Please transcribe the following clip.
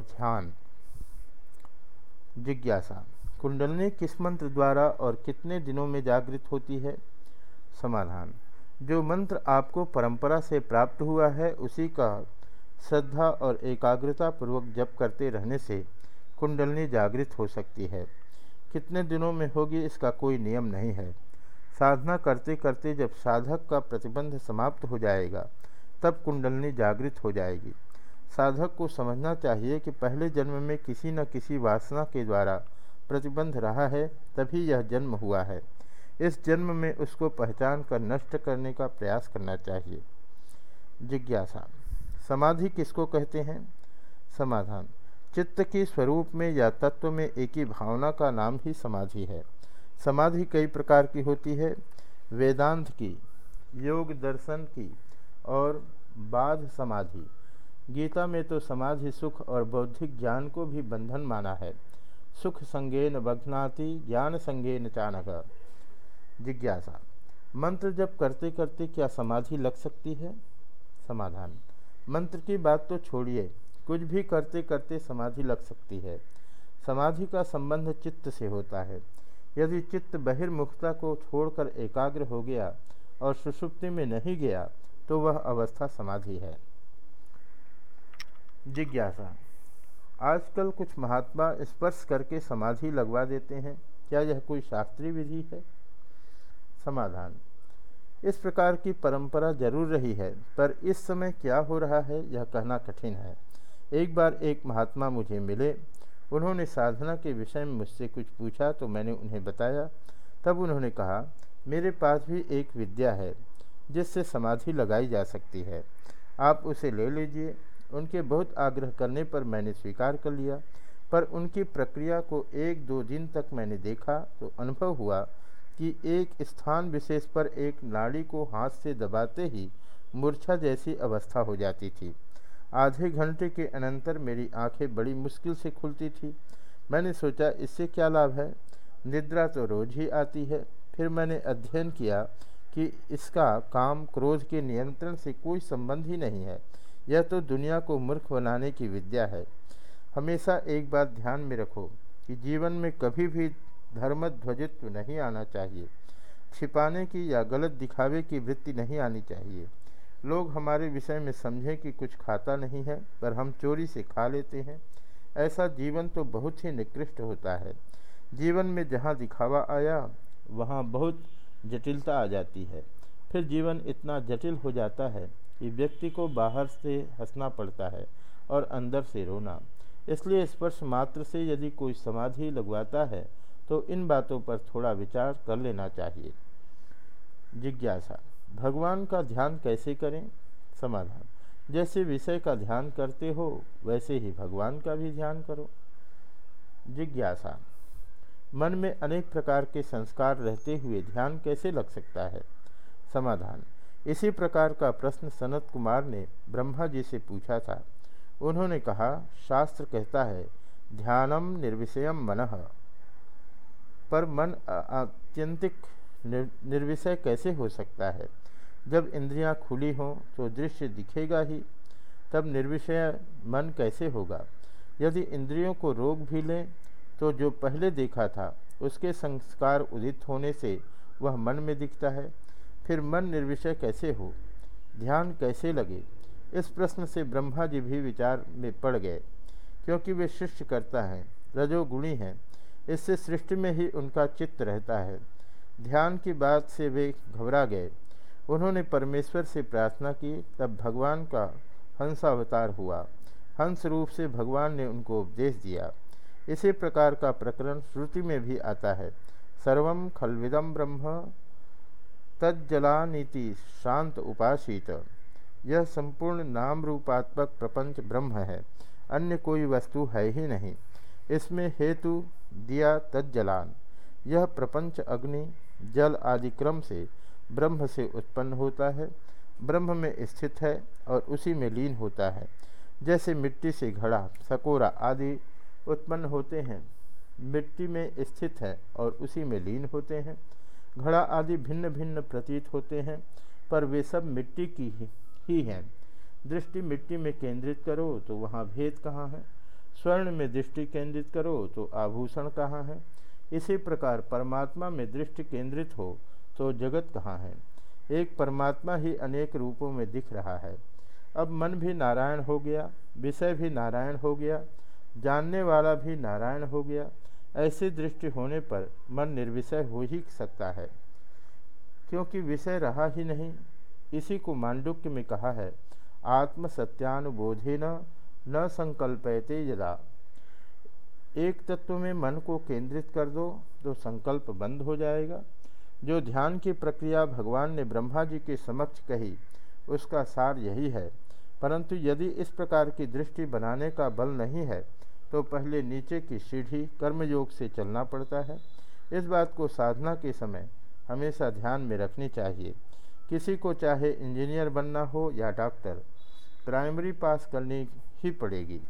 और ध्यान। जिज्ञासा। कुंडलनी किस मंत्र द्वारा और कितने दिनों में जागृत होती है? समाधान। जो मंत्र आपको परंपरा से प्राप्त हुआ है, उसी का श्रद्धा और एकाग्रता पूर्वक जप करते रहने से कुंडलनी जागृत हो सकती है। कितने दिनों में होगी, इसका कोई नियम नहीं है। साधना करते करते जब साधक का प्रतिबंध समाप्त हो जाएगा, तब कुंडलनी जागृत हो जाएगी। साधक को समझना चाहिए कि पहले जन्म में किसी न किसी वासना के द्वारा प्रतिबंध रहा है, तभी यह जन्म हुआ है। इस जन्म में उसको पहचान कर नष्ट करने का प्रयास करना चाहिए। जिज्ञासा। समाधि किसको कहते हैं? समाधान। चित्त की स्वरूप में या तत्व में एक ही भावना का नाम ही समाधि है। समाधि कई प्रकार की होती है। वेदांत की, योग दर्शन की और बाध समाधि। गीता में तो समाधि सुख और बौद्धिक ज्ञान को भी बंधन माना है। सुख संगेन बघनाति ज्ञान संगेन चाणक। जिज्ञासा। मंत्र जब करते करते क्या समाधि लग सकती है? समाधान। मंत्र की बात तो छोड़िए, कुछ भी करते करते समाधि लग सकती है। समाधि का संबंध चित्त से होता है। यदि चित्त बहिर्मुखता को छोड़कर एकाग्र हो गया और सुषुप्ति में नहीं गया तो वह अवस्था समाधि है। जिज्ञासा। आजकल कुछ महात्मा स्पर्श करके समाधि लगवा देते हैं। क्या यह कोई शास्त्रीय विधि है? समाधान। इस प्रकार की परंपरा ज़रूर रही है, पर इस समय क्या हो रहा है, यह कहना कठिन है। एक बार एक महात्मा मुझे मिले। उन्होंने साधना के विषय में मुझसे कुछ पूछा तो मैंने उन्हें बताया। तब उन्होंने कहा, मेरे पास भी एक विद्या है, जिससे समाधि लगाई जा सकती है। आप उसे ले लीजिए। उनके बहुत आग्रह करने पर मैंने स्वीकार कर लिया। पर उनकी प्रक्रिया को एक दो दिन तक मैंने देखा तो अनुभव हुआ कि एक स्थान विशेष पर एक नाड़ी को हाथ से दबाते ही मूर्छा जैसी अवस्था हो जाती थी। आधे घंटे के अनंतर मेरी आँखें बड़ी मुश्किल से खुलती थी। मैंने सोचा, इससे क्या लाभ है? निद्रा तो रोज ही आती है। फिर मैंने अध्ययन किया कि इसका काम क्रोध के नियंत्रण से कोई संबंध ही नहीं है। यह तो दुनिया को मूर्ख बनाने की विद्या है। हमेशा एक बात ध्यान में रखो कि जीवन में कभी भी धर्मध्वजित्व नहीं आना चाहिए। छिपाने की या गलत दिखावे की वृत्ति नहीं आनी चाहिए। लोग हमारे विषय में समझें कि कुछ खाता नहीं है, पर हम चोरी से खा लेते हैं। ऐसा जीवन तो बहुत ही निकृष्ट होता है। जीवन में जहाँ दिखावा आया, वहाँ बहुत जटिलता आ जाती है। फिर जीवन इतना जटिल हो जाता है कि व्यक्ति को बाहर से हंसना पड़ता है और अंदर से रोना। इसलिए स्पर्श मात्र से यदि कोई समाधि लगवाता है तो इन बातों पर थोड़ा विचार कर लेना चाहिए। जिज्ञासा। भगवान का ध्यान कैसे करें? समाधान। जैसे विषय का ध्यान करते हो, वैसे ही भगवान का भी ध्यान करो। जिज्ञासा। मन में अनेक प्रकार के संस्कार रहते हुए ध्यान कैसे लग सकता है? समाधान। इसी प्रकार का प्रश्न सनत कुमार ने ब्रह्मा जी से पूछा था। उन्होंने कहा, शास्त्र कहता है, ध्यानम निर्विषयम मन। पर मन आत्यंतिक निर्विषय कैसे हो सकता है? जब इंद्रियाँ खुली हों तो दृश्य दिखेगा ही। तब निर्विषय मन कैसे होगा? यदि इंद्रियों को रोग भी लें तो जो पहले देखा था, उसके संस्कार उदित होने से वह मन में दिखता है। फिर मन निर्विषय कैसे हो? ध्यान कैसे लगे? इस प्रश्न से ब्रह्मा जी भी विचार में पड़ गए, क्योंकि वे सृष्टि करता है, रजोगुणी हैं। इससे सृष्टि में ही उनका चित्त रहता है। ध्यान की बात से वे घबरा गए। उन्होंने परमेश्वर से प्रार्थना की, तब भगवान का हंस अवतार हुआ। हंस रूप से भगवान ने उनको उपदेश दिया। इसी प्रकार का प्रकरण श्रुति में भी आता है। सर्वम खलविदम ब्रह्म तज्जलानीति शांत उपासित। यह संपूर्ण नाम रूपात्मक प्रपंच ब्रह्म है, अन्य कोई वस्तु है ही नहीं। इसमें हेतु दिया तज्जलान। यह प्रपंच अग्नि, जल आदि क्रम से ब्रह्म से उत्पन्न होता है। ब्रह्म में स्थित है और उसी में लीन होता है। जैसे मिट्टी से घड़ा, सकोरा आदि उत्पन्न होते हैं, मिट्टी में स्थित है और उसी में लीन होते हैं। घड़ा आदि भिन्न भिन्न प्रतीत होते हैं, पर वे सब मिट्टी की ही ही हैं। दृष्टि मिट्टी में केंद्रित करो तो वहाँ भेद कहाँ है? स्वर्ण में दृष्टि केंद्रित करो तो आभूषण कहाँ है? इसी प्रकार परमात्मा में दृष्टि केंद्रित हो तो जगत कहाँ है? एक परमात्मा ही अनेक रूपों में दिख रहा है। अब मन भी नारायण हो गया, विषय भी नारायण हो गया, जानने वाला भी नारायण हो गया ऐसी दृष्टि होने पर मन निर्विषय हो ही सकता है। क्योंकि विषय रहा ही नहीं, इसी को मांडुक्य में कहा है आत्म सत्यानुबोधे न न संकल्पयते यदा। एक तत्व में मन को केंद्रित कर दो तो संकल्प बंद हो जाएगा। जो ध्यान की प्रक्रिया भगवान ने ब्रह्मा जी के समक्ष कही, उसका सार यही है। परंतु यदि इस प्रकार की दृष्टि बनाने का बल नहीं है तो पहले नीचे की सीढ़ी कर्मयोग से चलना पड़ता है। इस बात को साधना के समय हमेशा ध्यान में रखनी चाहिए। किसी को चाहे इंजीनियर बनना हो या डॉक्टर, प्राइमरी पास करनी ही पड़ेगी।